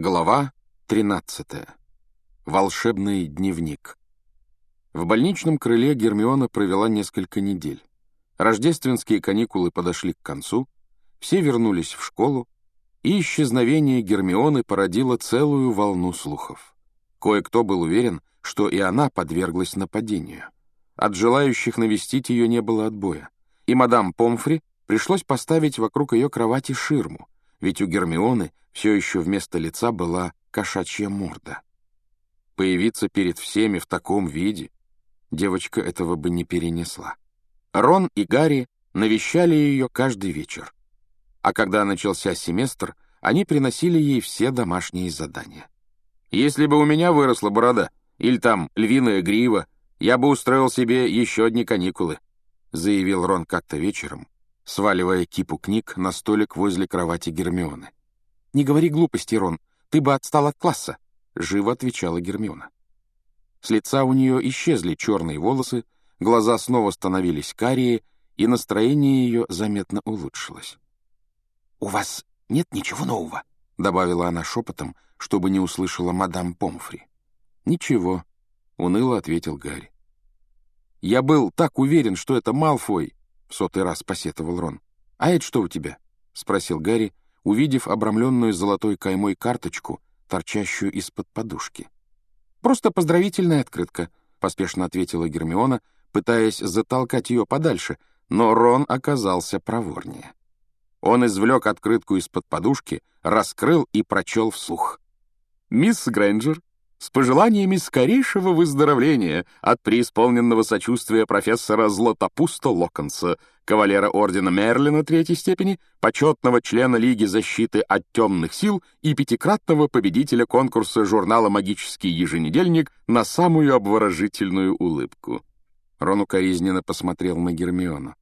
Глава 13. Волшебный дневник. В больничном крыле Гермиона провела несколько недель. Рождественские каникулы подошли к концу, все вернулись в школу, и исчезновение Гермионы породило целую волну слухов. Кое-кто был уверен, что и она подверглась нападению. От желающих навестить ее не было отбоя, и мадам Помфри пришлось поставить вокруг ее кровати ширму, ведь у Гермионы все еще вместо лица была кошачья морда. Появиться перед всеми в таком виде девочка этого бы не перенесла. Рон и Гарри навещали ее каждый вечер. А когда начался семестр, они приносили ей все домашние задания. «Если бы у меня выросла борода, или там львиная грива, я бы устроил себе еще одни каникулы», заявил Рон как-то вечером, сваливая кипу книг на столик возле кровати Гермионы. «Не говори глупости, Рон, ты бы отстал от класса», — живо отвечала Гермиона. С лица у нее исчезли черные волосы, глаза снова становились карие, и настроение ее заметно улучшилось. «У вас нет ничего нового?» — добавила она шепотом, чтобы не услышала мадам Помфри. «Ничего», — уныло ответил Гарри. «Я был так уверен, что это Малфой», — в сотый раз посетовал Рон. «А это что у тебя?» — спросил Гарри, увидев обрамленную золотой каймой карточку, торчащую из-под подушки. «Просто поздравительная открытка», — поспешно ответила Гермиона, пытаясь затолкать ее подальше, но Рон оказался проворнее. Он извлек открытку из-под подушки, раскрыл и прочел вслух. «Мисс Грэнджер, с пожеланиями скорейшего выздоровления от преисполненного сочувствия профессора Златопуста Локонса, кавалера ордена Мерлина третьей степени, почетного члена Лиги защиты от темных сил и пятикратного победителя конкурса журнала «Магический еженедельник» на самую обворожительную улыбку. Рон укоризненно посмотрел на Гермиону.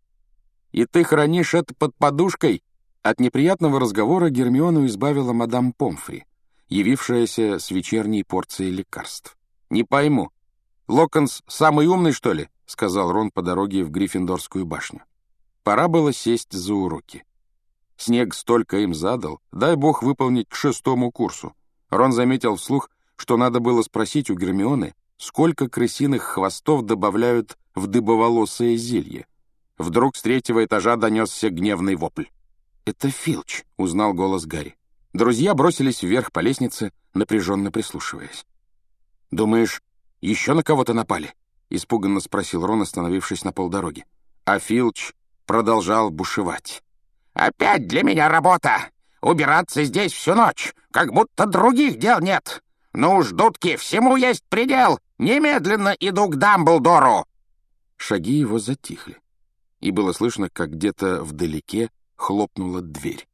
«И ты хранишь это под подушкой?» От неприятного разговора Гермиону избавила мадам Помфри — явившаяся с вечерней порцией лекарств. «Не пойму. Локонс самый умный, что ли?» — сказал Рон по дороге в Гриффиндорскую башню. Пора было сесть за уроки. Снег столько им задал, дай бог выполнить к шестому курсу. Рон заметил вслух, что надо было спросить у Гермионы, сколько крысиных хвостов добавляют в дыбоволосое зелье. Вдруг с третьего этажа донесся гневный вопль. «Это Филч», — узнал голос Гарри. Друзья бросились вверх по лестнице, напряженно прислушиваясь. «Думаешь, еще на кого-то напали?» — испуганно спросил Рон, остановившись на полдороги. А Филч продолжал бушевать. «Опять для меня работа! Убираться здесь всю ночь, как будто других дел нет! Ну уж, дудки, всему есть предел! Немедленно иду к Дамблдору!» Шаги его затихли, и было слышно, как где-то вдалеке хлопнула дверь.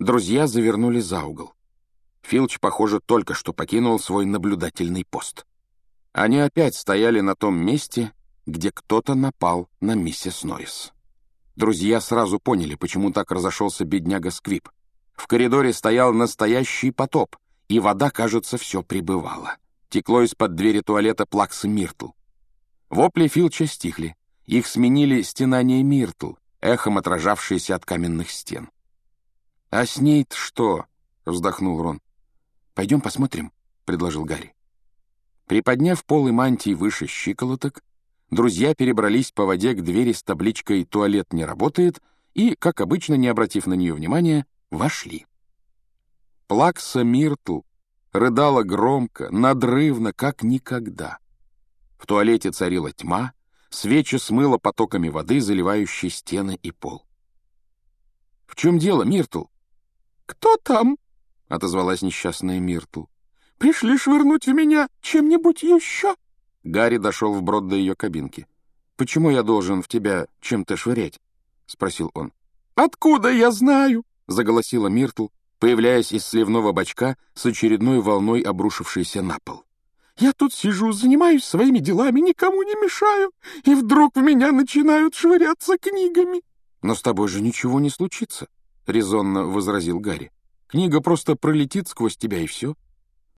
Друзья завернули за угол. Филч, похоже, только что покинул свой наблюдательный пост. Они опять стояли на том месте, где кто-то напал на миссис Норрис. Друзья сразу поняли, почему так разошелся бедняга Сквип. В коридоре стоял настоящий потоп, и вода, кажется, все прибывала. Текло из-под двери туалета плаксы Миртл. Вопли Филча стихли. Их сменили стенания Миртл, эхом отражавшиеся от каменных стен. «А с ней-то что?» — вздохнул Рон. «Пойдем посмотрим», — предложил Гарри. Приподняв полы мантии выше щиколоток, друзья перебрались по воде к двери с табличкой «Туалет не работает» и, как обычно, не обратив на нее внимания, вошли. Плакса Миртл рыдала громко, надрывно, как никогда. В туалете царила тьма, свечи смыло потоками воды, заливающей стены и пол. «В чем дело, Миртл?» «Кто там?» — отозвалась несчастная Миртл. «Пришли швырнуть в меня чем-нибудь еще?» Гарри дошел вброд до ее кабинки. «Почему я должен в тебя чем-то швырять?» — спросил он. «Откуда я знаю?» — заголосила Миртл, появляясь из сливного бачка с очередной волной, обрушившейся на пол. «Я тут сижу, занимаюсь своими делами, никому не мешаю, и вдруг в меня начинают швыряться книгами». «Но с тобой же ничего не случится», — резонно возразил Гарри. «Книга просто пролетит сквозь тебя, и все.